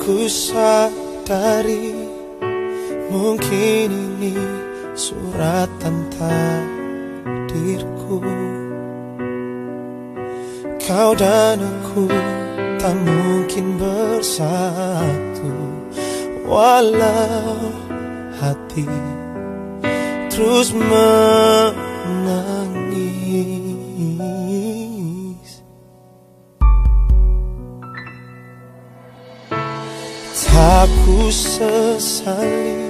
ku sadari Mungkin ini suratan takdirku. Kau dan aku tak mungkin bersatu Walau hati terus menangis Tak ku sesali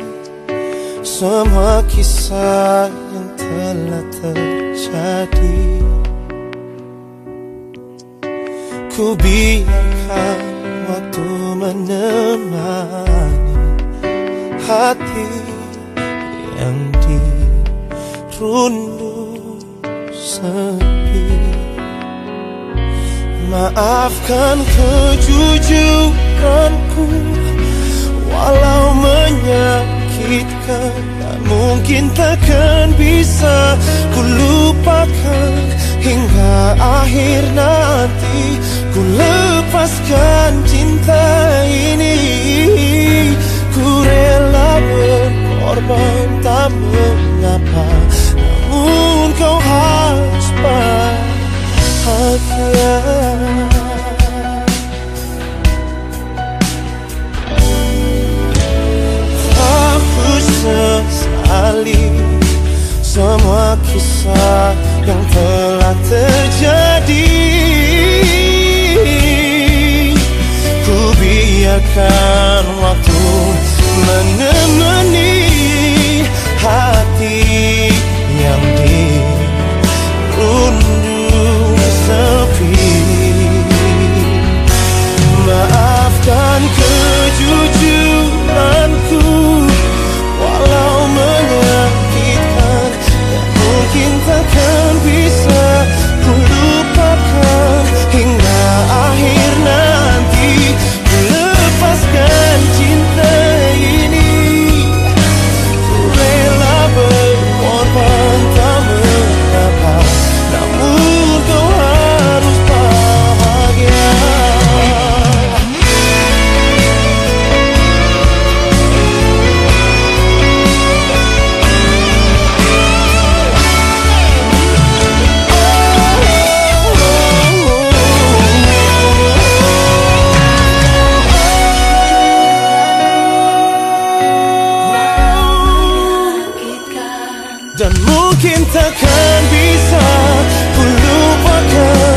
semua kisah yang telah terjadi. Ku biarkan waktu menemani hati yang dirundung sepi. Maafkan kejujuranku takkan bisa Ku lupakan hingga akhir nanti. Ku lepaskan cinta sesali semua kisah yang telah terjadi. Ku biarkan waktu Dan mungkin takkan bisa ku lupakan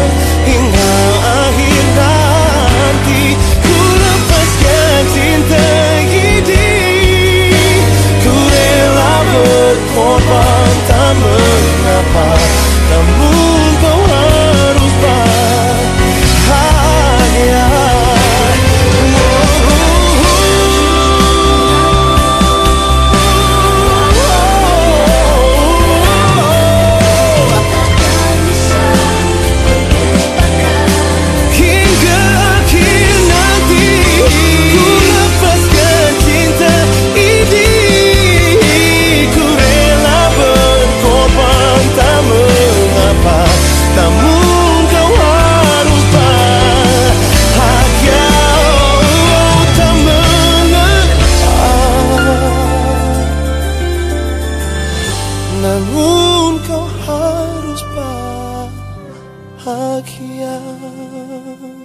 hug you.